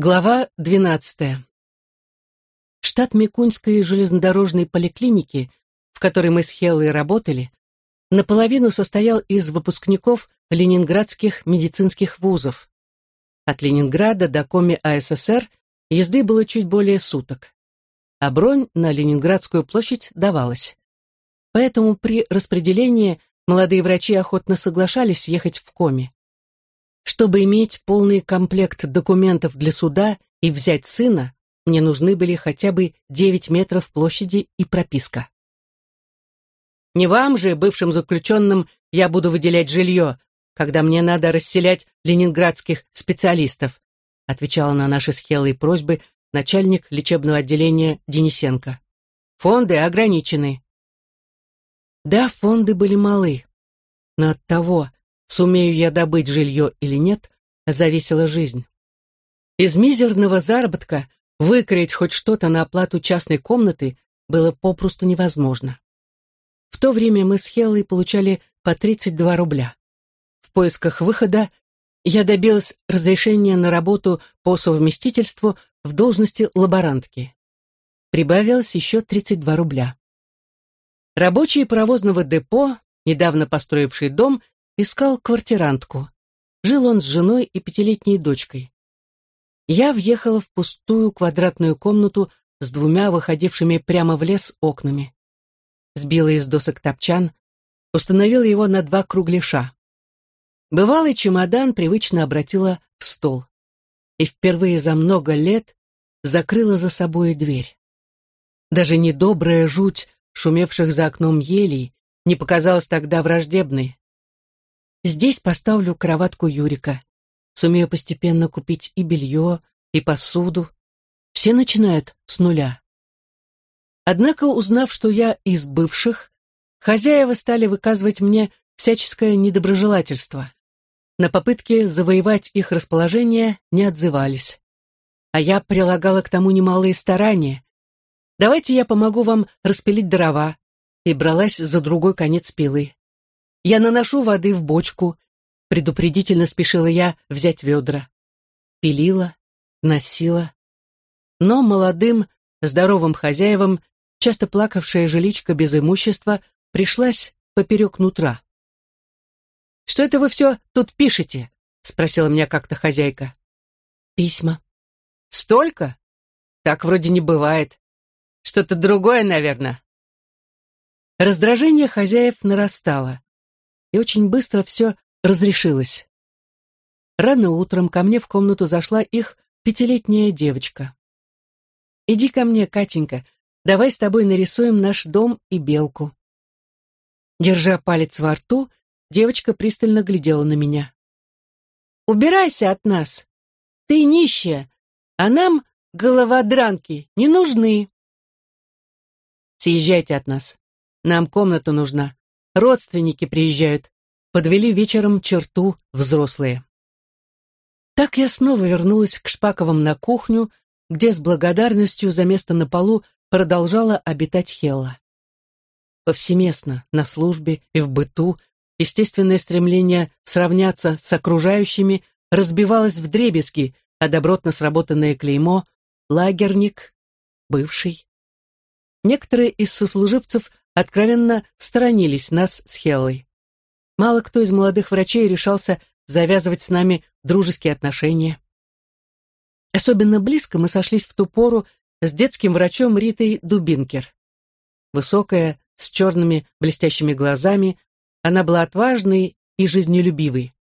Глава 12. Штат Микуньской железнодорожной поликлиники, в которой мы с Хеллой работали, наполовину состоял из выпускников ленинградских медицинских вузов. От Ленинграда до Коми АССР езды было чуть более суток, а бронь на Ленинградскую площадь давалась. Поэтому при распределении молодые врачи охотно соглашались ехать в Коми. Чтобы иметь полный комплект документов для суда и взять сына, мне нужны были хотя бы 9 метров площади и прописка. Не вам же, бывшим заключенным, я буду выделять жилье, когда мне надо расселять ленинградских специалистов, отвечала на наши с Хеллой просьбы начальник лечебного отделения Денисенко. Фонды ограничены. Да, фонды были малы, но от того, сумею я добыть жилье или нет, зависела жизнь. Из мизерного заработка выкроить хоть что-то на оплату частной комнаты было попросту невозможно. В то время мы с Хеллой получали по 32 рубля. В поисках выхода я добилась разрешения на работу по совместительству в должности лаборантки. Прибавилось еще 32 рубля. Рабочие паровозного депо, недавно построивший дом, искал квартирантку. Жил он с женой и пятилетней дочкой. Я въехала в пустую квадратную комнату с двумя выходившими прямо в лес окнами. Сбила из досок топчан, установила его на два кругляша. Бывалый чемодан привычно обратила в стол. И впервые за много лет закрыла за собой дверь. Даже недобрая жуть шумевших за окном елей не показалась тогда враждебной. Здесь поставлю кроватку Юрика. Сумею постепенно купить и белье, и посуду. Все начинают с нуля. Однако, узнав, что я из бывших, хозяева стали выказывать мне всяческое недоброжелательство. На попытки завоевать их расположение не отзывались. А я прилагала к тому немалые старания. Давайте я помогу вам распилить дрова. И бралась за другой конец пилы. Я наношу воды в бочку. Предупредительно спешила я взять ведра. Пилила, носила. Но молодым, здоровым хозяевам, часто плакавшая жиличка без имущества, пришлась поперек нутра. «Что это вы все тут пишете?» — спросила меня как-то хозяйка. «Письма». «Столько? Так вроде не бывает. Что-то другое, наверное». Раздражение хозяев нарастало и очень быстро все разрешилось. Рано утром ко мне в комнату зашла их пятилетняя девочка. «Иди ко мне, Катенька, давай с тобой нарисуем наш дом и белку». Держа палец во рту, девочка пристально глядела на меня. «Убирайся от нас! Ты нищая, а нам головодранки не нужны!» «Съезжайте от нас, нам комната нужна», Родственники приезжают. Подвели вечером черту взрослые. Так я снова вернулась к Шпаковым на кухню, где с благодарностью за место на полу продолжала обитать Хелла. Повсеместно, на службе и в быту, естественное стремление сравняться с окружающими разбивалось в дребезги, а добротно сработанное клеймо «лагерник», «бывший». Некоторые из сослуживцев откровенно сторонились нас с Хеллой. Мало кто из молодых врачей решался завязывать с нами дружеские отношения. Особенно близко мы сошлись в ту пору с детским врачом Ритой Дубинкер. Высокая, с черными блестящими глазами, она была отважной и жизнелюбивой.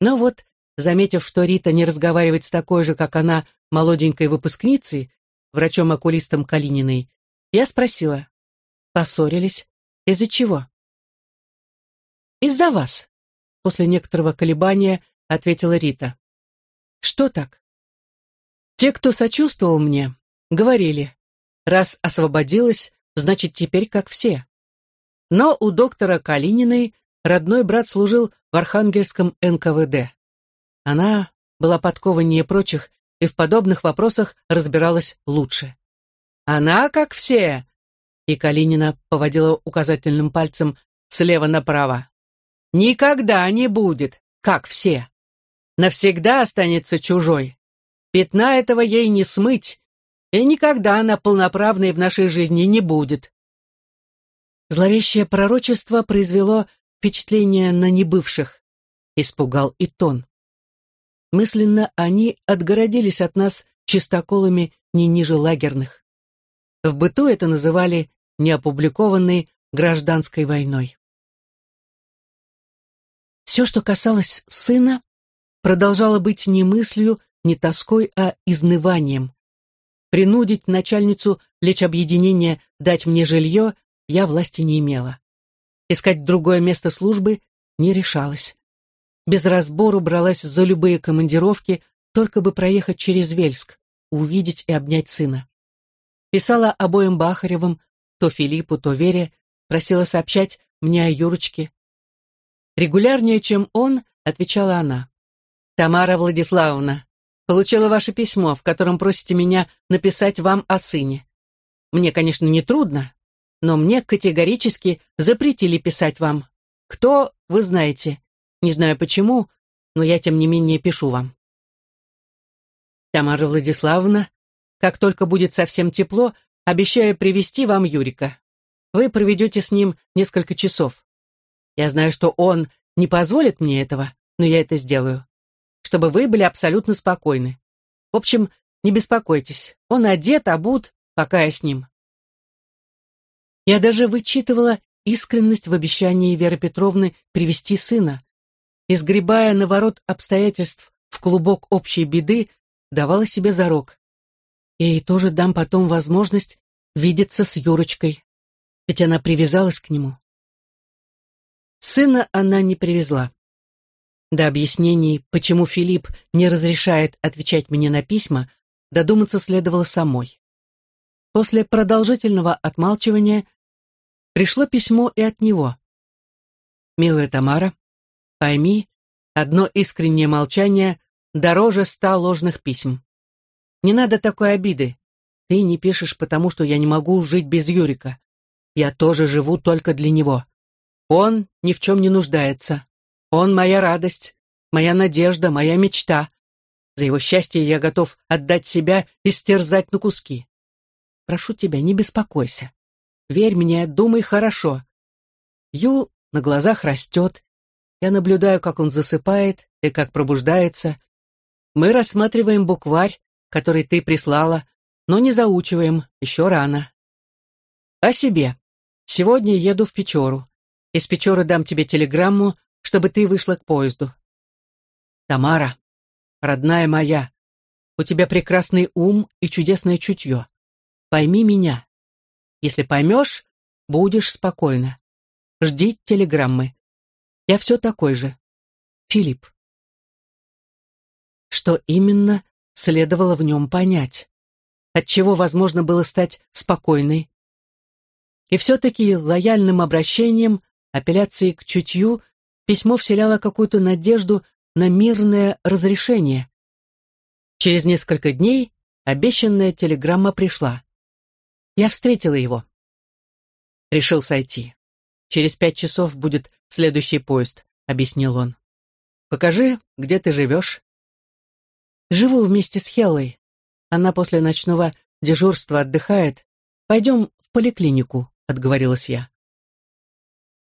Но вот, заметив, что Рита не разговаривает с такой же, как она, молоденькой выпускницей, врачом-окулистом Калининой, я спросила, Поссорились? Из-за чего? Из-за вас. После некоторого колебания ответила Рита. Что так? Те, кто сочувствовал мне, говорили, раз освободилась, значит, теперь как все. Но у доктора Калининой родной брат служил в Архангельском НКВД. Она была подкованнее прочих и в подобных вопросах разбиралась лучше. Она, как все, и Калинина поводила указательным пальцем слева направо. «Никогда не будет, как все. Навсегда останется чужой. Пятна этого ей не смыть, и никогда она полноправной в нашей жизни не будет. Зловещее пророчество произвело впечатление на небывших. Испугал и тон. Мысленно они отгородились от нас чистоколами не ниже лагерных. В быту это называли неопубликованной гражданской войной. Все, что касалось сына, продолжало быть не мыслью, не тоской, а изныванием. Принудить начальницу лечь объединения дать мне жилье я власти не имела. Искать другое место службы не решалась. Без разбору бралась за любые командировки, только бы проехать через Вельск, увидеть и обнять сына. Писала обоим Бахаревым, то Филиппу, то Вере, просила сообщать мне о Юрочке. Регулярнее, чем он, отвечала она. «Тамара Владиславовна, получила ваше письмо, в котором просите меня написать вам о сыне. Мне, конечно, не трудно, но мне категорически запретили писать вам. Кто, вы знаете. Не знаю почему, но я, тем не менее, пишу вам. Тамара Владиславовна, как только будет совсем тепло, обещаю привести вам Юрика. Вы проведете с ним несколько часов. Я знаю, что он не позволит мне этого, но я это сделаю. Чтобы вы были абсолютно спокойны. В общем, не беспокойтесь. Он одет, обут, пока я с ним. Я даже вычитывала искренность в обещании Веры Петровны привести сына. Изгребая наворот обстоятельств в клубок общей беды, давала себе зарок. Я ей тоже дам потом возможность видеться с Юрочкой, ведь она привязалась к нему. Сына она не привезла. До объяснений, почему Филипп не разрешает отвечать мне на письма, додуматься следовало самой. После продолжительного отмалчивания пришло письмо и от него. «Милая Тамара, пойми, одно искреннее молчание дороже ста ложных писем. Не надо такой обиды. Ты не пишешь, потому что я не могу жить без Юрика. Я тоже живу только для него. Он ни в чем не нуждается. Он моя радость, моя надежда, моя мечта. За его счастье я готов отдать себя и стерзать на куски. Прошу тебя, не беспокойся. Верь мне, думай хорошо. Ю на глазах растет. Я наблюдаю, как он засыпает и как пробуждается. Мы рассматриваем букварь, который ты прислала, но не заучиваем, еще рано. О себе. Сегодня еду в Печору. Из Печоры дам тебе телеграмму, чтобы ты вышла к поезду. Тамара, родная моя, у тебя прекрасный ум и чудесное чутье. Пойми меня. Если поймешь, будешь спокойна. Жди телеграммы. Я все такой же. Филипп. Что именно следовало в нем понять? Отчего возможно было стать спокойной? И все-таки лояльным обращением, апелляцией к чутью, письмо вселяло какую-то надежду на мирное разрешение. Через несколько дней обещанная телеграмма пришла. Я встретила его. Решил сойти. Через пять часов будет следующий поезд, объяснил он. Покажи, где ты живешь. Живу вместе с Хеллой. Она после ночного дежурства отдыхает. Пойдем в поликлинику, отговорилась я.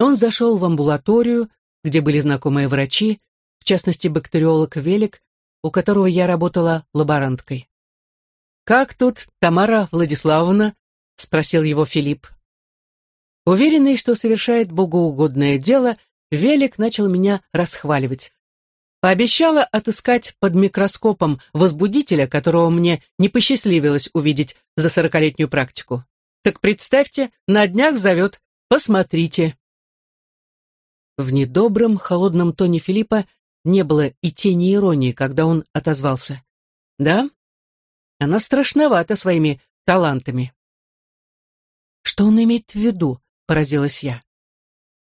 Он зашел в амбулаторию, где были знакомые врачи, в частности бактериолог Велик, у которого я работала лаборанткой. «Как тут Тамара Владиславовна?» — спросил его Филипп. Уверенный, что совершает богоугодное дело, Велик начал меня расхваливать. Пообещала отыскать под микроскопом возбудителя, которого мне не посчастливилось увидеть за сорокалетнюю практику. Так представьте, на днях зовет «Посмотрите». В недобром, холодном тоне Филиппа не было и тени иронии, когда он отозвался. «Да, она страшновата своими талантами». Что он имеет в виду? Поразилась я.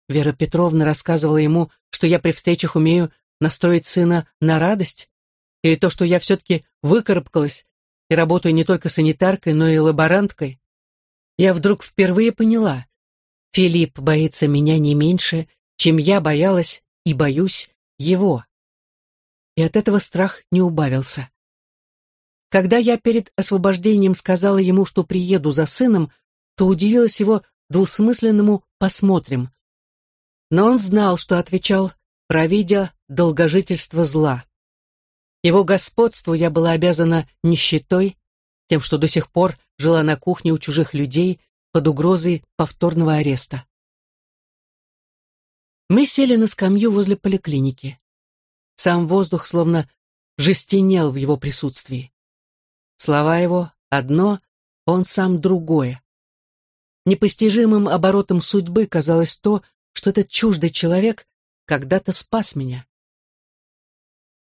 Вера Петровна рассказывала ему, что я при встречах умею настроить сына на радость, или то, что я все-таки выкарабкалась и работаю не только санитаркой, но и лаборанткой. Я вдруг впервые поняла, Филипп боится меня не меньше, чем я боялась и боюсь его. И от этого страх не убавился. Когда я перед освобождением сказала ему, что приеду за сыном, то удивилась его двусмысленному «посмотрим». Но он знал, что отвечал, провидя долгожительство зла. Его господству я была обязана нищетой, тем, что до сих пор жила на кухне у чужих людей под угрозой повторного ареста. Мы сели на скамью возле поликлиники. Сам воздух словно жестенел в его присутствии. Слова его одно, он сам другое. Непостижимым оборотом судьбы казалось то, что этот чуждый человек когда-то спас меня.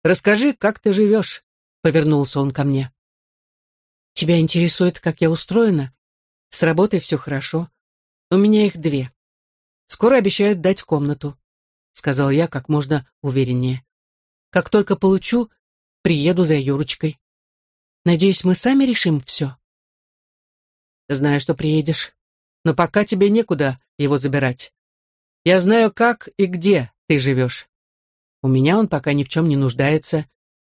«Расскажи, как ты живешь?» — повернулся он ко мне. «Тебя интересует, как я устроена? С работой все хорошо. У меня их две. Скоро обещают дать комнату», — сказал я как можно увереннее. «Как только получу, приеду за Юрочкой. Надеюсь, мы сами решим все». «Знаю, что приедешь, но пока тебе некуда его забирать. Я знаю, как и где ты живешь. У меня он пока ни в чем не нуждается,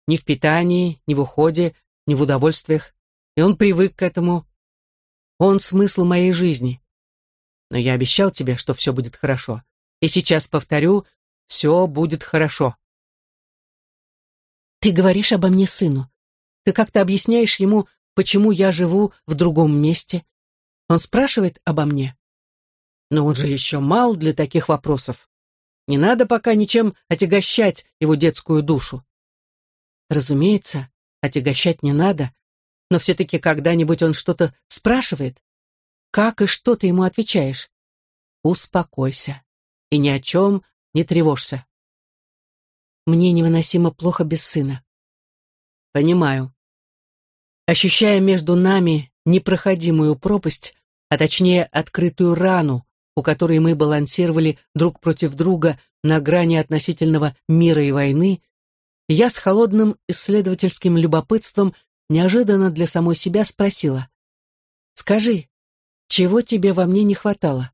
ни в питании, ни в уходе, ни в удовольствиях, и он привык к этому. Он смысл моей жизни. Но я обещал тебе, что все будет хорошо. И сейчас повторю, все будет хорошо. Ты говоришь обо мне сыну. Ты как-то объясняешь ему, почему я живу в другом месте. Он спрашивает обо мне. Но он же еще мал для таких вопросов. Не надо пока ничем отягощать его детскую душу. Разумеется, отягощать не надо, но все-таки когда-нибудь он что-то спрашивает. Как и что ты ему отвечаешь? Успокойся и ни о чем не тревожься. Мне невыносимо плохо без сына. Понимаю. Ощущая между нами непроходимую пропасть, а точнее открытую рану, у которой мы балансировали друг против друга на грани относительного мира и войны, я с холодным исследовательским любопытством неожиданно для самой себя спросила. «Скажи, чего тебе во мне не хватало?»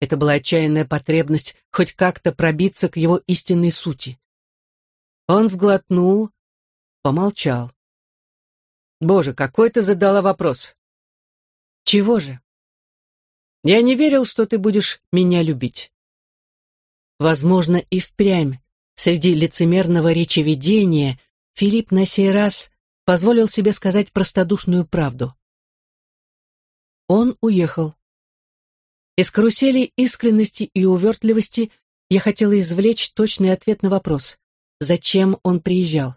Это была отчаянная потребность хоть как-то пробиться к его истинной сути. Он сглотнул, помолчал. «Боже, какой ты задала вопрос!» «Чего же?» Я не верил, что ты будешь меня любить. Возможно, и впрямь, среди лицемерного речеведения, Филипп на сей раз позволил себе сказать простодушную правду. Он уехал. Из карусели искренности и увертливости я хотела извлечь точный ответ на вопрос, зачем он приезжал.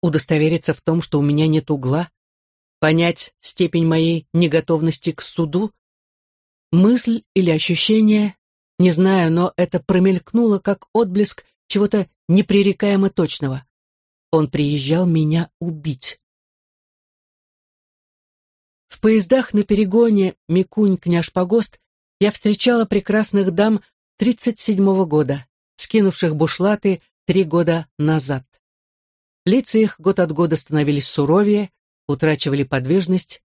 Удостовериться в том, что у меня нет угла, понять степень моей неготовности к суду, Мысль или ощущение, не знаю, но это промелькнуло как отблеск чего-то непререкаемо точного. Он приезжал меня убить. В поездах на перегоне Микунь-Княж-Погост я встречала прекрасных дам 37-го года, скинувших бушлаты три года назад. Лица их год от года становились суровее, утрачивали подвижность,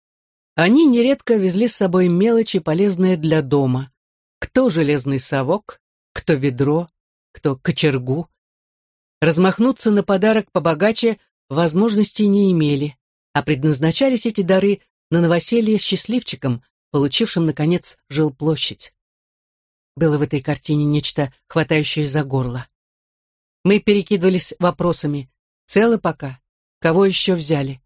они нередко везли с собой мелочи, полезные для дома. Кто железный совок, кто ведро, кто кочергу. Размахнуться на подарок побогаче возможности не имели, а предназначались эти дары на новоселье счастливчикам, получившим, наконец, жилплощадь. Было в этой картине нечто, хватающее за горло. Мы перекидывались вопросами. Целы пока? Кого еще взяли?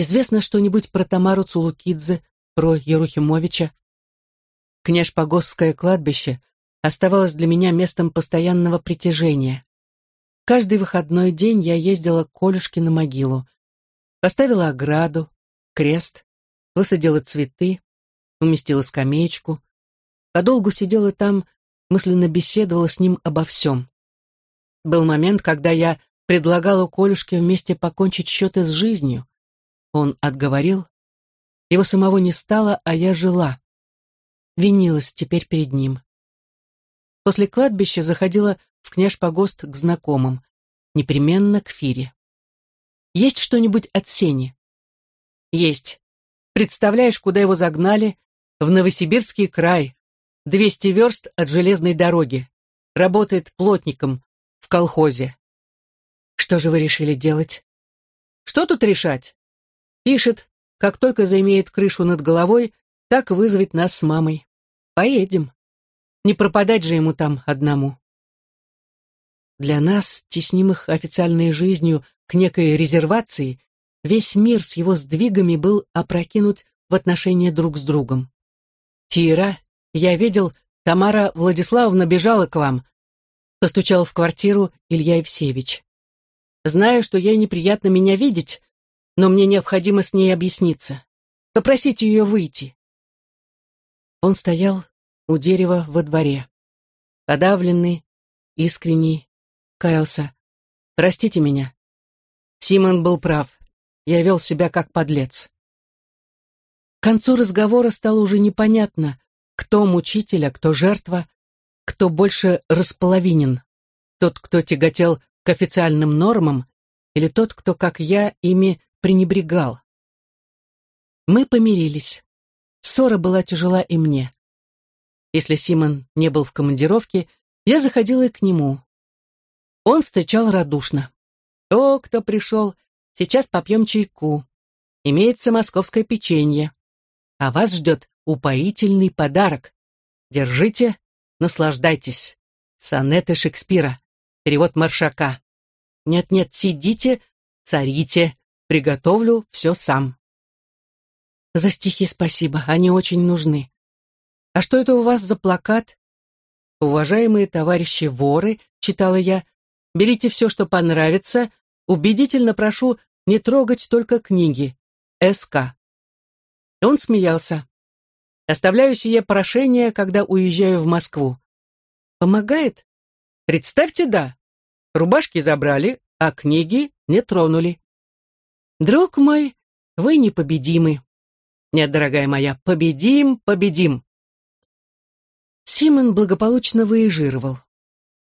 Известно что-нибудь про Тамару Цулукидзе, про Ерухимовича? Княж-Погосское кладбище оставалось для меня местом постоянного притяжения. Каждый выходной день я ездила к Колюшке на могилу. Поставила ограду, крест, высадила цветы, уместила скамеечку. Подолгу сидела там, мысленно беседовала с ним обо всем. Был момент, когда я предлагала Колюшке вместе покончить счеты с жизнью. Он отговорил. Его самого не стало, а я жила. Винилась теперь перед ним. После кладбища заходила в княж-погост к знакомым. Непременно к Фире. «Есть что-нибудь от Сени?» «Есть. Представляешь, куда его загнали? В Новосибирский край. Двести верст от железной дороги. Работает плотником в колхозе. Что же вы решили делать? Что тут решать? Пишет, как только заимеет крышу над головой, так вызовет нас с мамой. Поедем. Не пропадать же ему там одному. Для нас, теснимых официальной жизнью к некой резервации, весь мир с его сдвигами был опрокинут в отношения друг с другом. «Фира, я видел, Тамара Владиславовна бежала к вам», постучал в квартиру Илья Евсеевич. «Знаю, что ей неприятно меня видеть, но мне необходимо с ней объясниться. Попросите ее выйти». Он стоял у дерева во дворе, подавленный, искренний, каялся. «Простите меня. Симон был прав. Я вел себя как подлец». К концу разговора стало уже непонятно, кто мучитель, а кто жертва, кто больше располовинен. Тот, кто тяготел к официальным нормам, или тот, кто, как я, ими пренебрегал. Мы помирились. Ссора была тяжела и мне. Если Симон не был в командировке, я заходила и к нему. Он встречал радушно. «О, кто пришел! Сейчас попьем чайку. Имеется московское печенье а вас ждет упоительный подарок. Держите, наслаждайтесь. Сонеты Шекспира. Перевод Маршака. Нет-нет, сидите, царите. Приготовлю все сам. За стихи спасибо, они очень нужны. А что это у вас за плакат? Уважаемые товарищи воры, читала я, берите все, что понравится, убедительно прошу не трогать только книги. СК. Он смеялся. Оставляю сие прошение, когда уезжаю в Москву. Помогает? Представьте, да. Рубашки забрали, а книги не тронули. Друг мой, вы непобедимы. Нет, дорогая моя, победим, победим. Симон благополучно выезжировал.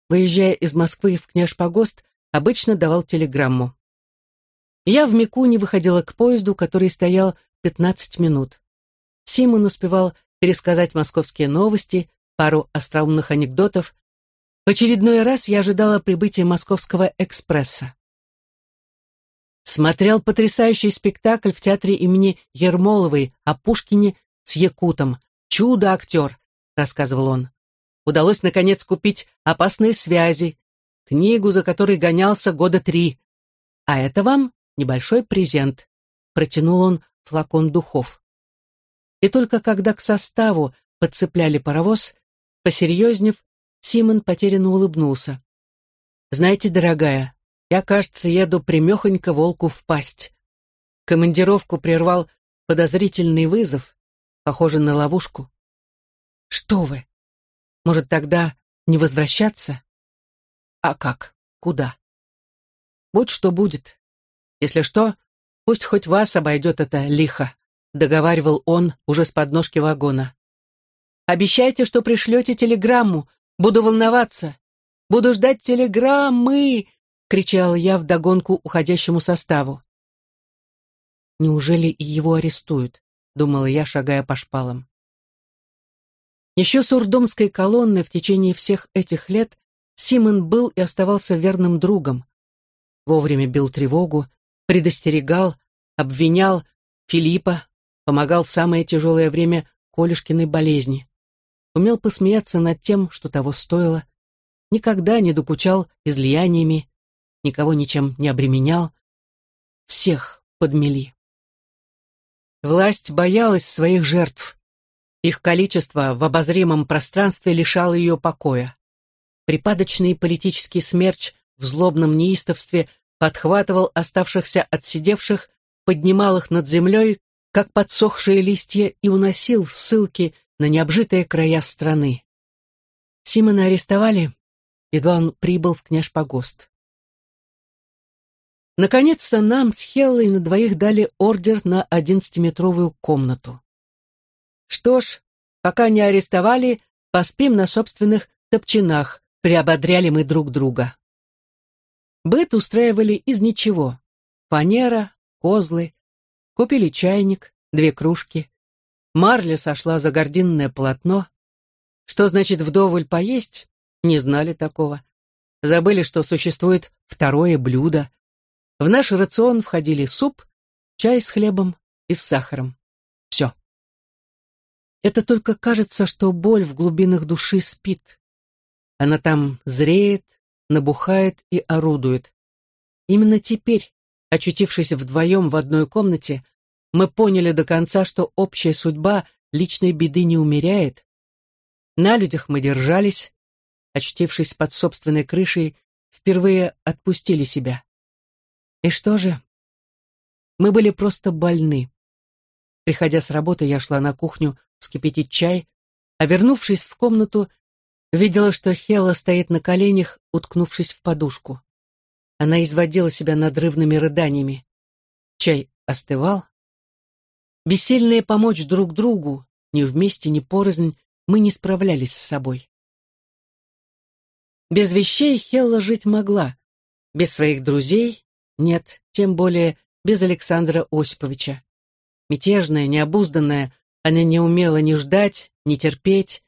Выезжая из Москвы в Княж-Погост, обычно давал телеграмму. Я в Микуне выходила к поезду, который стоял 15 минут. Симон успевал пересказать московские новости, пару остроумных анекдотов. В очередной раз я ожидала прибытия московского экспресса. Смотрел потрясающий спектакль в театре имени Ермоловой о Пушкине с Якутом. «Чудо-актер», — рассказывал он. Удалось, наконец, купить «Опасные связи», книгу, за которой гонялся года три. А это вам небольшой презент. Протянул он флакон духов. И только когда к составу подцепляли паровоз, посерьезнев, Симон потерянно улыбнулся. «Знаете, дорогая, я, кажется, еду примехонько волку в пасть. Командировку прервал подозрительный вызов, похожий на ловушку. Что вы? Может, тогда не возвращаться? А как? Куда? Будь что будет. Если что, Пусть хоть вас обойдет это лихо», — договаривал он уже с подножки вагона. «Обещайте, что пришлете телеграмму. Буду волноваться. Буду ждать телеграммы!» — кричал я вдогонку уходящему составу. «Неужели и его арестуют?» — думала я, шагая по шпалам. Еще с урдомской колонны в течение всех этих лет Симон был и оставался верным другом. Вовремя бил тревогу, предостерегал, обвинял Филиппа, помогал в самое тяжелое время Колюшкиной болезни. Умел посмеяться над тем, что того стоило. Никогда не докучал излияниями, никого ничем не обременял. Всех подмели. Власть боялась своих жертв. Их количество в обозримом пространстве лишало ее покоя. Припадочный политический смерч в злобном неистовстве подхватывал оставшихся отсидевших, поднимал их над землей, как подсохшие листья, и уносил в ссылки на необжитые края страны. Симона арестовали, едва он прибыл в княж-погост. Наконец-то нам с Хеллой на двоих дали ордер на одиннадцатиметровую комнату. Что ж, пока не арестовали, поспим на собственных топчинах, приободряли мы друг друга. Быт устраивали из ничего. Фанера, козлы. Купили чайник, две кружки. Марля сошла за гординное полотно. Что значит вдоволь поесть? Не знали такого. Забыли, что существует второе блюдо. В наш рацион входили суп, чай с хлебом и с сахаром. Все. Это только кажется, что боль в глубинах души спит. Она там зреет, набухает и орудует. Именно теперь, очутившись вдвоем в одной комнате, мы поняли до конца, что общая судьба личной беды не умеряет. На людях мы держались, очутившись под собственной крышей, впервые отпустили себя. И что же? Мы были просто больны. Приходя с работы, я шла на кухню вскипятить чай, а вернувшись в комнату, видела, что Хела стоит на коленях, уткнувшись в подушку. Она изводила себя надрывными рыданиями. Чай остывал. Бессильные помочь друг другу, ни вместе, ни порознь, мы не справлялись с собой. Без вещей Хелла жить могла. Без своих друзей — нет, тем более без Александра Осиповича. Мятежная, необузданная, она не умела ни ждать, ни терпеть.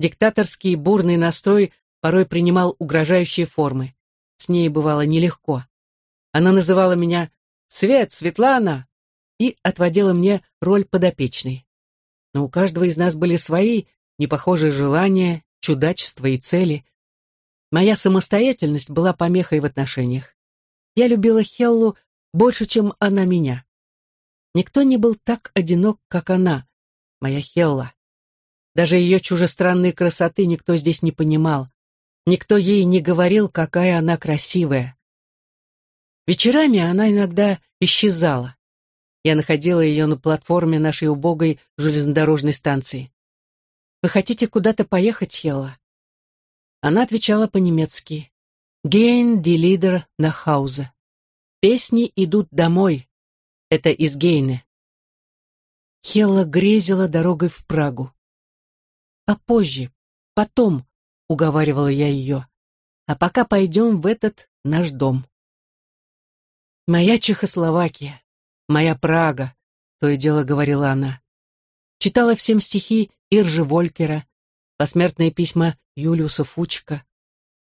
Диктаторский бурный настрой порой принимал угрожающие формы. С ней бывало нелегко. Она называла меня «Свет, Светлана!» и отводила мне роль подопечной. Но у каждого из нас были свои, непохожие желания, чудачества и цели. Моя самостоятельность была помехой в отношениях. Я любила Хеллу больше, чем она меня. Никто не был так одинок, как она, моя Хелла. Даже ее чужестранной красоты никто здесь не понимал. Никто ей не говорил, какая она красивая. Вечерами она иногда исчезала. Я находила ее на платформе нашей убогой железнодорожной станции. «Вы хотите куда-то поехать, Хелла?» Она отвечала по-немецки. «Гейн ди лидер на хаузе». «Песни идут домой». Это из Гейны. Хелла грезила дорогой в Прагу. «А позже, потом», — уговаривала я ее, «а пока пойдем в этот наш дом». «Моя Чехословакия, моя Прага», — то и дело говорила она. Читала всем стихи Иржи Волькера, посмертные письма Юлиуса Фучика.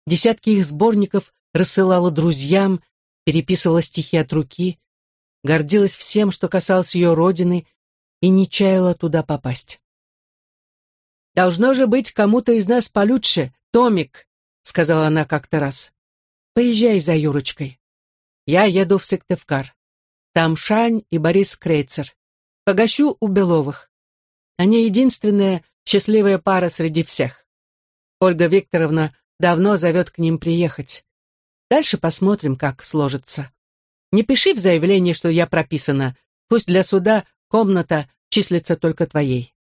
Десятки их сборников рассылала друзьям, переписывала стихи от руки, гордилась всем, что касалось ее родины, и не чаяла туда попасть. «Должно же быть кому-то из нас получше, Томик», — сказала она как-то раз. «Поезжай за Юрочкой. Я еду в Сыктывкар. Там Шань и Борис Крейцер. Погощу у Беловых. Они единственная счастливая пара среди всех. Ольга Викторовна давно зовет к ним приехать. Дальше посмотрим, как сложится. Не пиши в заявлении, что я прописана. Пусть для суда комната числится только твоей.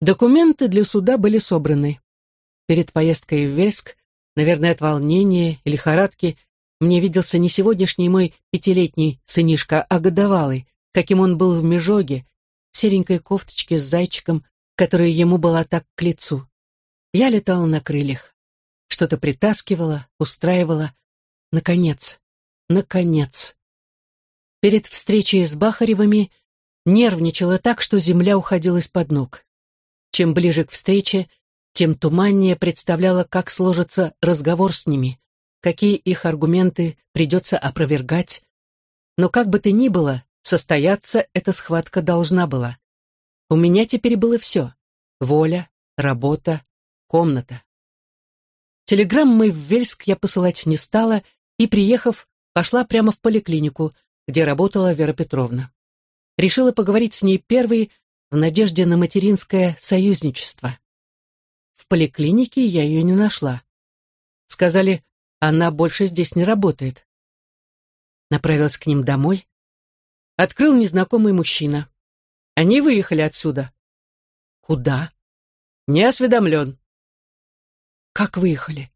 Документы для суда были собраны. Перед поездкой в Вельск, наверное, от волнения и лихорадки, мне виделся не сегодняшний мой пятилетний сынишка, а годовалый, каким он был в Межоге, серенькой кофточке с зайчиком, которая ему была так к лицу. Я летала на крыльях. Что-то притаскивала, устраивала. Наконец, наконец. Перед встречей с Бахаревыми нервничала так, что земля уходила из-под ног. Чем ближе к встрече, тем туманнее представляла, как сложится разговор с ними, какие их аргументы придется опровергать. Но как бы то ни было, Состояться эта схватка должна была. У меня теперь было все. Воля, работа, комната. Телеграммы в Вельск я посылать не стала и, приехав, пошла прямо в поликлинику, где работала Вера Петровна. Решила поговорить с ней первой в надежде на материнское союзничество. В поликлинике я ее не нашла. Сказали, она больше здесь не работает. Направилась к ним домой, открыл незнакомый мужчина. Они выехали отсюда. Куда? Не осведомлен. Как выехали?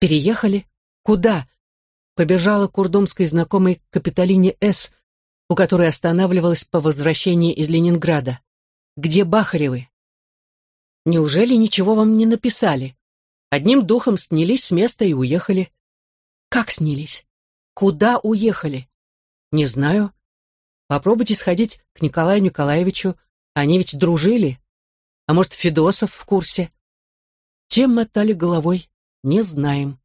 Переехали? Куда? Побежала к урдомской знакомой Капитолине С., у которой останавливалась по возвращении из Ленинграда. Где Бахаревы? Неужели ничего вам не написали? Одним духом снялись с места и уехали. Как снялись? Куда уехали? Не знаю. Попробуйте сходить к Николаю Николаевичу, они ведь дружили. А может, Федосов в курсе? Тем мотали головой, не знаем.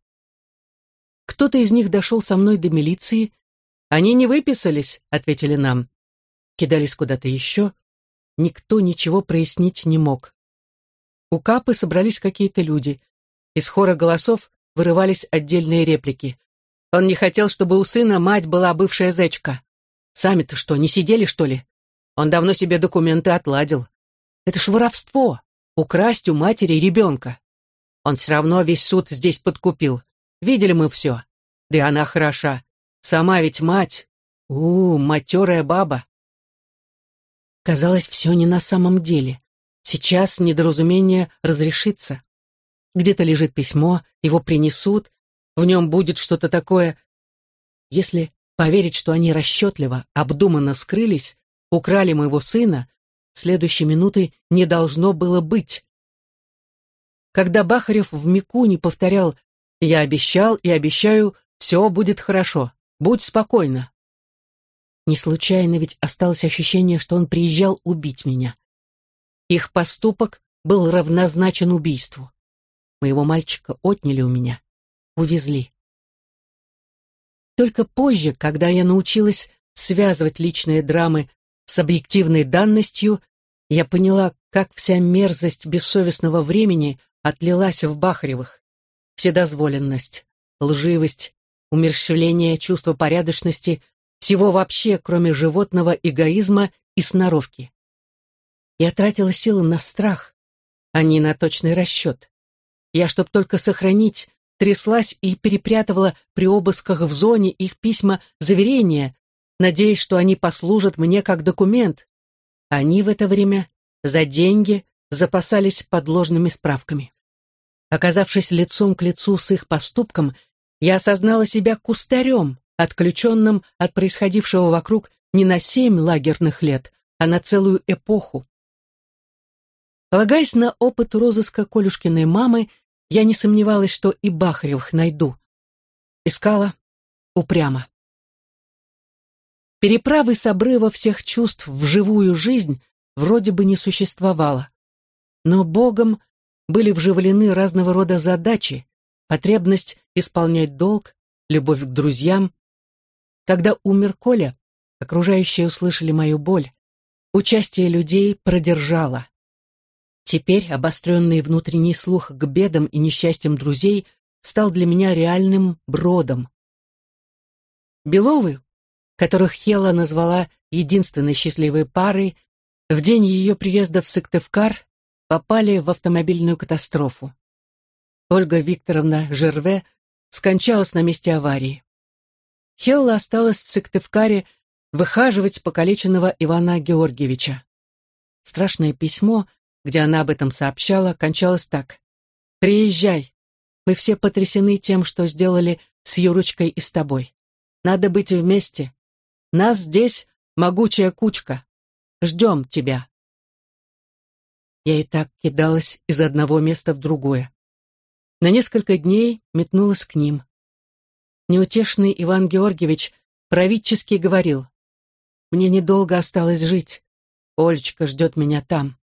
Кто-то из них дошел со мной до милиции. Они не выписались, ответили нам. Кидались куда-то еще. Никто ничего прояснить не мог. У Капы собрались какие-то люди. Из хора голосов вырывались отдельные реплики. Он не хотел, чтобы у сына мать была бывшая зечка. Сами-то что, не сидели, что ли? Он давно себе документы отладил. Это ж воровство. Украсть у матери ребенка. Он все равно весь суд здесь подкупил. Видели мы все. Да и она хороша. Сама ведь мать. У, -у матерая баба. Казалось, все не на самом деле. Сейчас недоразумение разрешится. Где-то лежит письмо, его принесут, в нем будет что-то такое. Если поверить, что они расчетливо, обдуманно скрылись, украли моего сына, следующей минуты не должно было быть. Когда Бахарев в Микуне повторял «Я обещал и обещаю, все будет хорошо, будь спокойна». Не случайно ведь осталось ощущение, что он приезжал убить меня. Их поступок был равнозначен убийству. Моего мальчика отняли у меня, увезли. Только позже, когда я научилась связывать личные драмы с объективной данностью, я поняла, как вся мерзость бессовестного времени отлилась в Бахаревых. Вседозволенность, лживость, умерщвление чувства порядочности, всего вообще, кроме животного эгоизма и сноровки. Я тратила силы на страх, а не на точный расчет. Я, чтоб только сохранить, тряслась и перепрятывала при обысках в зоне их письма заверения, надеясь, что они послужат мне как документ. Они в это время за деньги запасались подложными справками. Оказавшись лицом к лицу с их поступком, я осознала себя кустарем, отключенным от происходившего вокруг не на семь лагерных лет, а на целую эпоху. Полагаясь на опыт розыска Колюшкиной мамы, я не сомневалась, что и Бахаревых найду. Искала упрямо. Переправы с обрыва всех чувств в живую жизнь вроде бы не существовало. Но Богом были вживлены разного рода задачи, потребность исполнять долг, любовь к друзьям. Когда умер Коля, окружающие услышали мою боль. Участие людей продержало. Теперь обостренный внутренний слух к бедам и несчастьям друзей стал для меня реальным бродом. Беловы, которых Хела назвала единственной счастливой парой, в день ее приезда в Сыктывкар попали в автомобильную катастрофу. Ольга Викторовна Жерве скончалась на месте аварии. Хелла осталась в Сыктывкаре выхаживать покалеченного Ивана Георгиевича. Страшное письмо, где она об этом сообщала, кончалось так. «Приезжай. Мы все потрясены тем, что сделали с Юрочкой и с тобой. Надо быть вместе. Нас здесь могучая кучка. Ждем тебя». Я и так кидалась из одного места в другое. На несколько дней метнулась к ним. Неутешный Иван Георгиевич правительски говорил, «Мне недолго осталось жить. Олечка ждет меня там.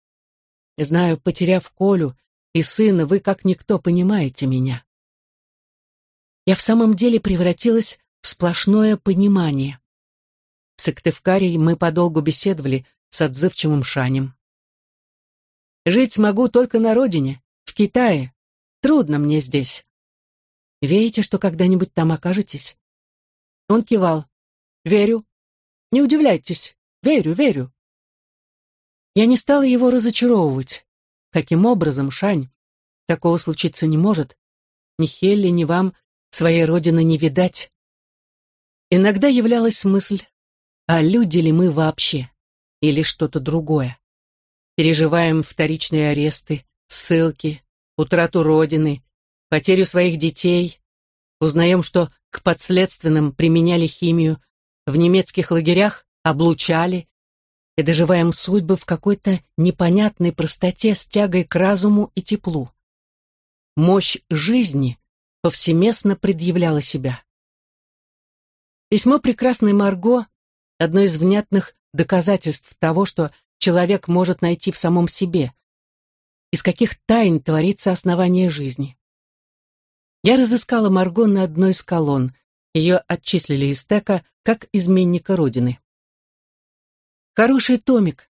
Знаю, потеряв Колю и сына, вы как никто понимаете меня». Я в самом деле превратилась в сплошное понимание. В Сыктывкаре мы подолгу беседовали с отзывчивым Шанем. Жить могу только на родине, в Китае. Трудно мне здесь. Верите, что когда-нибудь там окажетесь?» Он кивал. «Верю. Не удивляйтесь. Верю, верю». Я не стала его разочаровывать. Каким образом, Шань? Такого случиться не может. Ни Хелли, ни вам своей родины не видать. Иногда являлась мысль, а люди ли мы вообще? Или что-то другое? Переживаем вторичные аресты, ссылки, утрату родины, потерю своих детей, узнаем, что к подследственным применяли химию, в немецких лагерях облучали, и доживаем судьбы в какой-то непонятной простоте с тягой к разуму и теплу. Мощь жизни повсеместно предъявляла себя. Письмо прекрасной Марго — одно из внятных доказательств того, что человек может найти в самом себе, из каких тайн творится основание жизни. Я разыскала Марго на одной из колонн. Ее отчислили из стека как изменника Родины. «Хороший томик.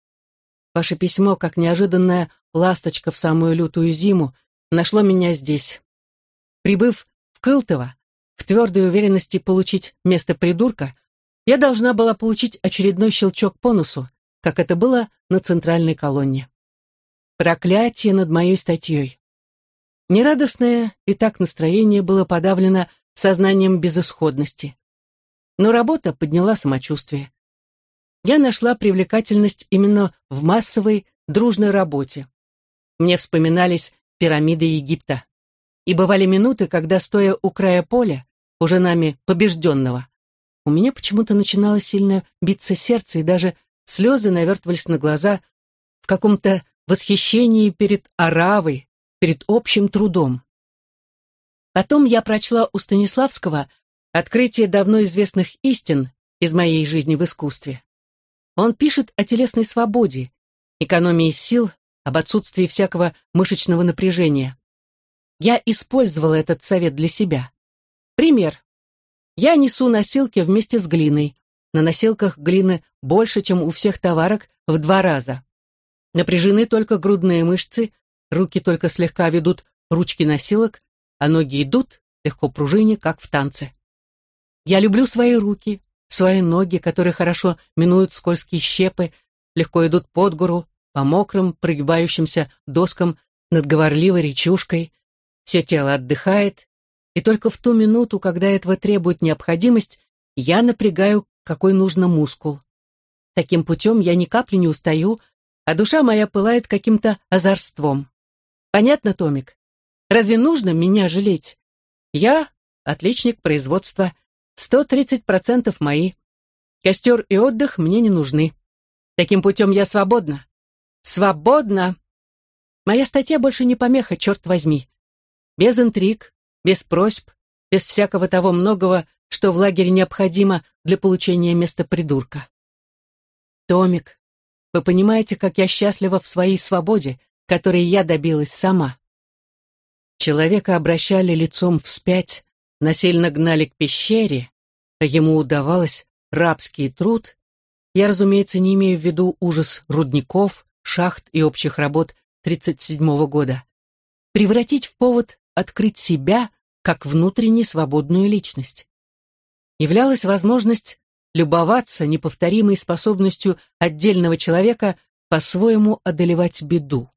Ваше письмо, как неожиданная ласточка в самую лютую зиму, нашло меня здесь. Прибыв в Кылтово, в твердой уверенности получить место придурка, я должна была получить очередной щелчок по носу, как это было на центральной колонне. Проклятие над моей статьей. Нерадостное и так настроение было подавлено сознанием безысходности. Но работа подняла самочувствие. Я нашла привлекательность именно в массовой, дружной работе. Мне вспоминались пирамиды Египта. И бывали минуты, когда, стоя у края поля, уже нами побежденного, у меня почему-то начинало сильно биться сердце, и даже слезы навертывались на глаза в каком-то восхищении перед Аравой, перед общим трудом. Потом я прочла у Станиславского открытие давно известных истин из моей жизни в искусстве. Он пишет о телесной свободе, экономии сил, об отсутствии всякого мышечного напряжения. Я использовала этот совет для себя. Пример. Я несу носилки вместе с глиной. На носилках глины больше, чем у всех товарок, в два раза. Напряжены только грудные мышцы, руки только слегка ведут ручки носилок, а ноги идут, легко пружине, как в танце. Я люблю свои руки, свои ноги, которые хорошо минуют скользкие щепы, легко идут под гору, по мокрым, прогибающимся доскам над говорливой речушкой. Все тело отдыхает, и только в ту минуту, когда этого требует необходимость, я напрягаю, какой нужно мускул. Таким путем я ни капли не устаю, а душа моя пылает каким-то озорством. Понятно, Томик? Разве нужно меня жалеть? Я отличник производства, 130% мои. Костер и отдых мне не нужны. Таким путем я свободна. Свободна! Моя статья больше не помеха, черт возьми. Без интриг, без просьб, без всякого того многого, что в лагере необходимо для получения места придурка. Томик, вы понимаете, как я счастлива в своей свободе, которой я добилась сама. Человека обращали лицом вспять, насильно гнали к пещере, а ему удавалось рабский труд. Я, разумеется, не имею в виду ужас рудников, шахт и общих работ 1937 года. Превратить в повод открыть себя как внутренне свободную личность. Являлась возможность любоваться неповторимой способностью отдельного человека по-своему одолевать беду.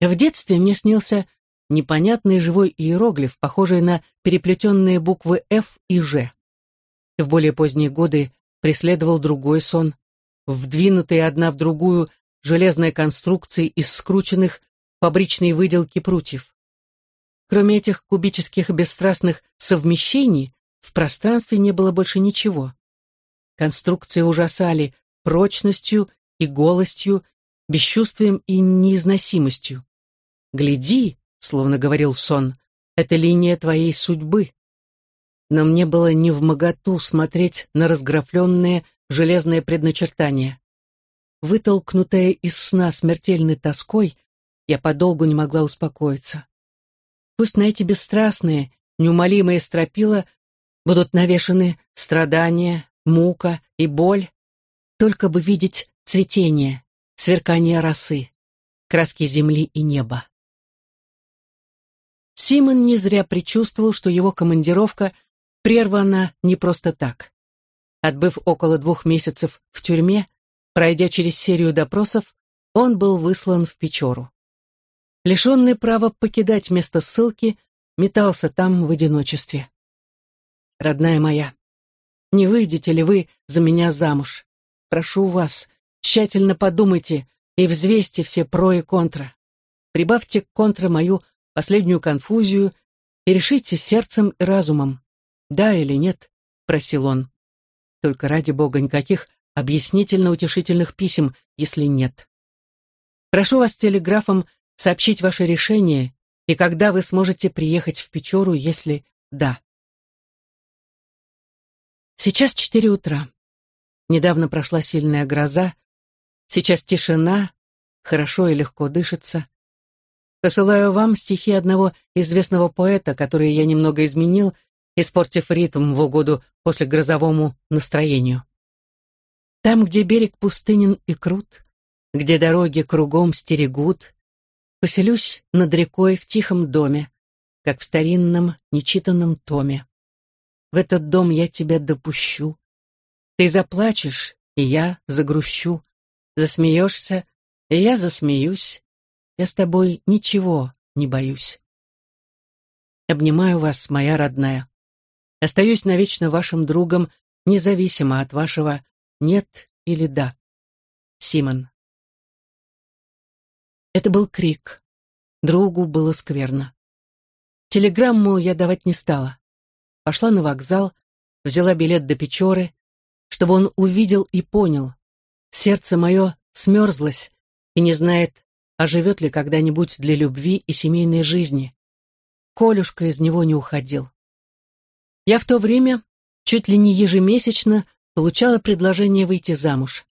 В детстве мне снился непонятный живой иероглиф, похожий на переплетенные буквы «Ф» и «Ж». В более поздние годы преследовал другой сон, вдвинутые одна в другую железные конструкции из скрученных фабричной выделки прутьев. Кроме этих кубических бесстрастных совмещений, в пространстве не было больше ничего. Конструкции ужасали прочностью и голостью, бесчувствием и неизносимостью. «Гляди», — словно говорил сон, — «это линия твоей судьбы». Но мне было не в моготу смотреть на разграфленное железное предначертание. Вытолкнутая из сна смертельной тоской, я подолгу не могла успокоиться. Пусть на эти бесстрастные, неумолимые стропила будут навешаны страдания, мука и боль, только бы видеть цветение, сверкание росы, краски земли и неба. Симон не зря предчувствовал, что его командировка прервана не просто так. Отбыв около двух месяцев в тюрьме, пройдя через серию допросов, он был выслан в Печору лишенный права покидать место ссылки, метался там в одиночестве. Родная моя, не выйдете ли вы за меня замуж? Прошу вас, тщательно подумайте и взвесьте все про и контра. Прибавьте к контра мою последнюю конфузию и решите сердцем и разумом, да или нет, просил он. Только ради бога никаких объяснительно-утешительных писем, если нет. Прошу вас телеграфом сообщить ваше решение и когда вы сможете приехать в Печору, если да. Сейчас четыре утра. Недавно прошла сильная гроза. Сейчас тишина, хорошо и легко дышится. Посылаю вам стихи одного известного поэта, которые я немного изменил, испортив ритм в угоду после грозовому настроению. Там, где берег пустынен и крут, где дороги кругом стерегут, поселюсь над рекой в тихом доме, как в старинном нечитанном томе. В этот дом я тебя допущу. Ты заплачешь, и я загрущу. Засмеешься, и я засмеюсь. Я с тобой ничего не боюсь. Обнимаю вас, моя родная. Остаюсь навечно вашим другом, независимо от вашего «нет» или «да». Симон. Это был крик. Другу было скверно. Телеграмму я давать не стала. Пошла на вокзал, взяла билет до Печоры, чтобы он увидел и понял. Сердце мое смерзлось и не знает, оживет ли когда-нибудь для любви и семейной жизни. Колюшка из него не уходил. Я в то время чуть ли не ежемесячно получала предложение выйти замуж.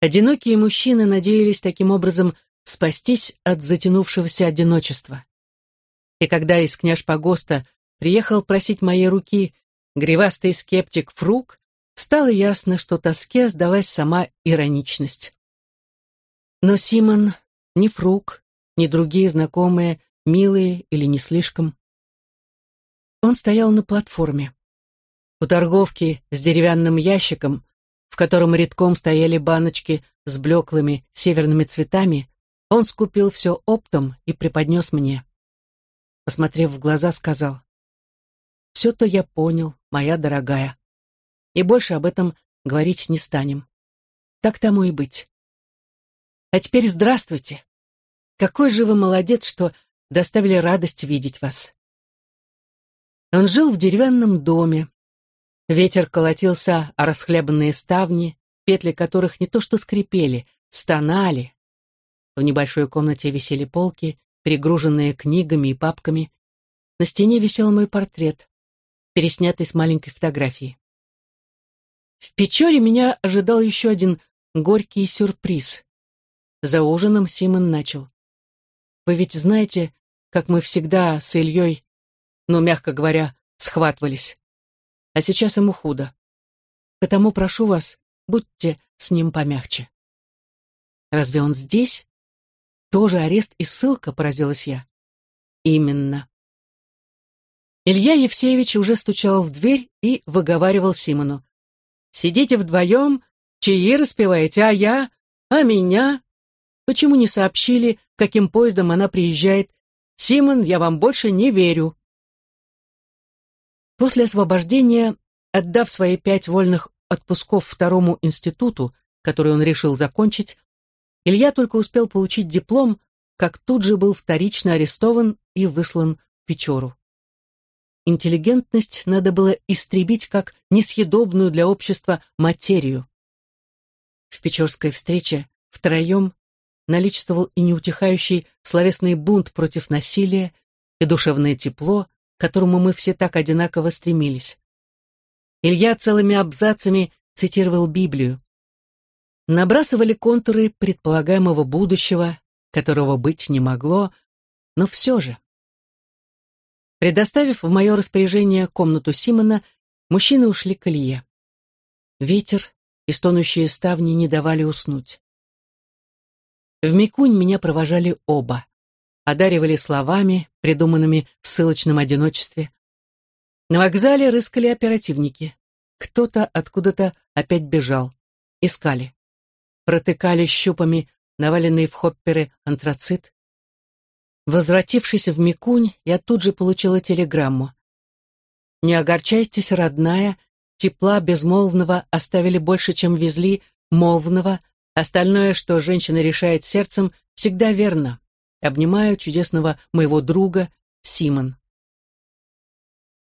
Одинокие мужчины надеялись таким образом спастись от затянувшегося одиночества. И когда из княж Погоста приехал просить моей руки гривастый скептик Фрук, стало ясно, что тоске сдалась сама ироничность. Но Симон, ни Фрук, ни другие знакомые, милые или не слишком. Он стоял на платформе. У торговки с деревянным ящиком, в котором редком стояли баночки с блеклыми северными цветами, он скупил все оптом и преподнес мне посмотрев в глаза, сказал, «Все-то я понял, моя дорогая, и больше об этом говорить не станем. Так тому и быть. А теперь здравствуйте. Какой же вы молодец, что доставили радость видеть вас». Он жил в деревянном доме. Ветер колотился о расхлябанные ставни, петли которых не то что скрипели, стонали. В небольшой комнате висели полки, перегруженная книгами и папками. На стене висел мой портрет, переснятый с маленькой фотографии. В Печоре меня ожидал еще один горький сюрприз. За ужином Симон начал. «Вы ведь знаете, как мы всегда с Ильей, ну, мягко говоря, схватывались. А сейчас ему худо. Потому прошу вас, будьте с ним помягче». «Разве он здесь?» Тоже арест и ссылка, поразилась я. Именно. Илья Евсеевич уже стучал в дверь и выговаривал Симону. «Сидите вдвоем, чаи распеваете, а я? А меня? Почему не сообщили, каким поездом она приезжает? Симон, я вам больше не верю». После освобождения, отдав свои пять вольных отпусков второму институту, который он решил закончить, Илья только успел получить диплом, как тут же был вторично арестован и выслан в Печору. Интеллигентность надо было истребить как несъедобную для общества материю. В Печорской встрече втроем наличествовал и неутихающий словесный бунт против насилия, и душевное тепло, к которому мы все так одинаково стремились. Илья целыми абзацами цитировал Библию набрасывали контуры предполагаемого будущего, которого быть не могло, но все же. Предоставив в мое распоряжение комнату Симона, мужчины ушли к Илье. Ветер и стонущие ставни не давали уснуть. В Микунь меня провожали оба, одаривали словами, придуманными в ссылочном одиночестве. На вокзале рыскали оперативники. Кто-то откуда-то опять бежал. Искали протыкали щупами наваленный в хопперы антрацит. Возвратившись в Микунь, я тут же получила телеграмму. «Не огорчайтесь, родная, тепла безмолвного оставили больше, чем везли, молвного, остальное, что женщина решает сердцем, всегда верно. Обнимаю чудесного моего друга Симон».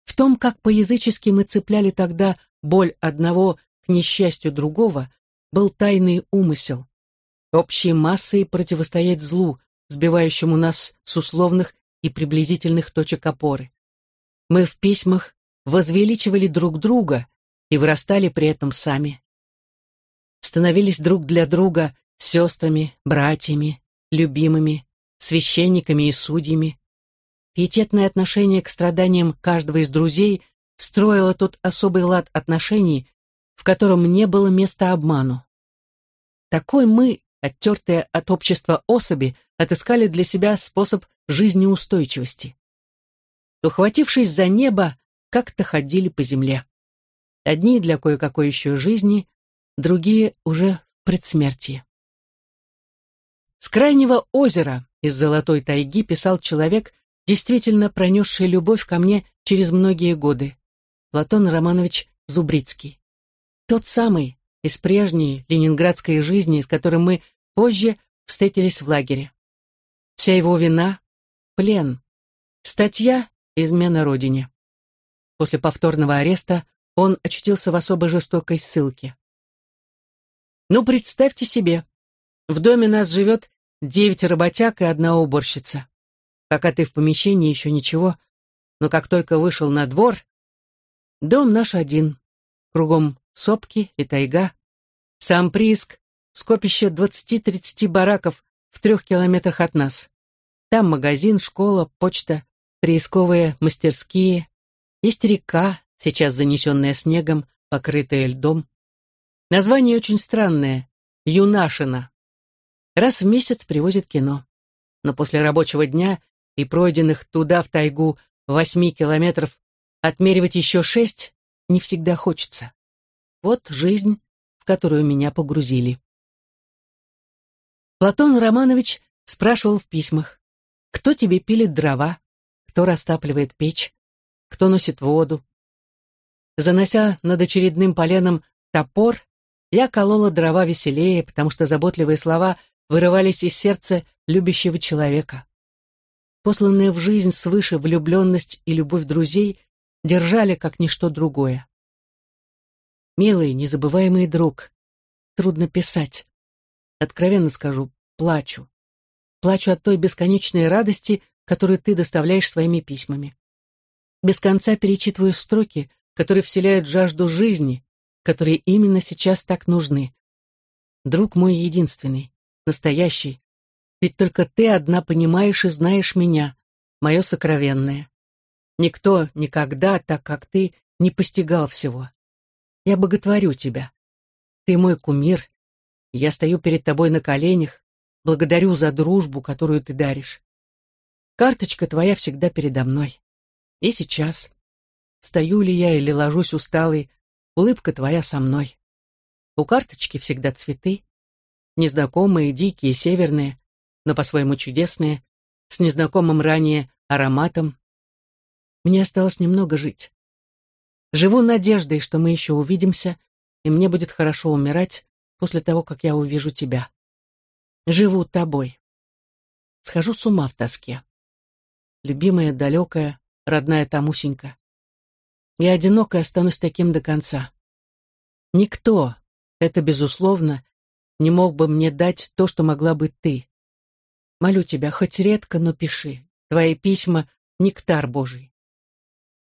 В том, как по-язычески мы цепляли тогда боль одного к несчастью другого, был тайный умысел. Общей массой противостоять злу, сбивающему нас с условных и приблизительных точек опоры. Мы в письмах возвеличивали друг друга и вырастали при этом сами. Становились друг для друга сестрами, братьями, любимыми, священниками и судьями. Пиететное отношение к страданиям каждого из друзей строило тот особый лад отношений, в котором не было места обману. Такой мы, оттертые от общества особи, отыскали для себя способ жизнеустойчивости. Ухватившись за небо, как-то ходили по земле. Одни для кое-какой еще жизни, другие уже в предсмертии. С крайнего озера из Золотой тайги писал человек, действительно пронесший любовь ко мне через многие годы. Платон Романович Зубрицкий. Тот самый, из прежней ленинградской жизни, с которым мы позже встретились в лагере. Вся его вина — плен. Статья — измена родине. После повторного ареста он очутился в особо жестокой ссылке. Ну, представьте себе, в доме нас живет девять работяг и одна уборщица. Пока ты в помещении, еще ничего, но как только вышел на двор, дом наш один, кругом сопки и тайга, сам прииск, скопище двадцати-тридцати бараков в трех километрах от нас. Там магазин, школа, почта, приисковые мастерские, есть река, сейчас занесенная снегом, покрытая льдом. Название очень странное — Юнашина. Раз в месяц привозят кино. Но после рабочего дня и пройденных туда, в тайгу, восьми километров, отмеривать еще шесть не всегда хочется. Вот жизнь, в которую меня погрузили. Платон Романович спрашивал в письмах, кто тебе пилит дрова, кто растапливает печь, кто носит воду. Занося над очередным поленом топор, я колола дрова веселее, потому что заботливые слова вырывались из сердца любящего человека. Посланные в жизнь свыше влюбленность и любовь друзей держали как ничто другое. Милый, незабываемый друг, трудно писать. Откровенно скажу, плачу. Плачу от той бесконечной радости, которую ты доставляешь своими письмами. Без конца перечитываю строки, которые вселяют жажду жизни, которые именно сейчас так нужны. Друг мой единственный, настоящий. Ведь только ты одна понимаешь и знаешь меня, мое сокровенное. Никто никогда, так как ты, не постигал всего. Я боготворю тебя. Ты мой кумир. Я стою перед тобой на коленях, благодарю за дружбу, которую ты даришь. Карточка твоя всегда передо мной. И сейчас. Стою ли я или ложусь усталый, улыбка твоя со мной. У карточки всегда цветы, незнакомые, дикие, северные, но по-своему чудесные, с незнакомым ранее ароматом. Мне осталось немного жить. Живу надеждой, что мы еще увидимся, и мне будет хорошо умирать после того, как я увижу тебя. Живу тобой. Схожу с ума в тоске. Любимая, далекая, родная Тамусенька. Я одиноко останусь таким до конца. Никто, это безусловно, не мог бы мне дать то, что могла бы ты. Молю тебя, хоть редко, но пиши. Твои письма — нектар Божий.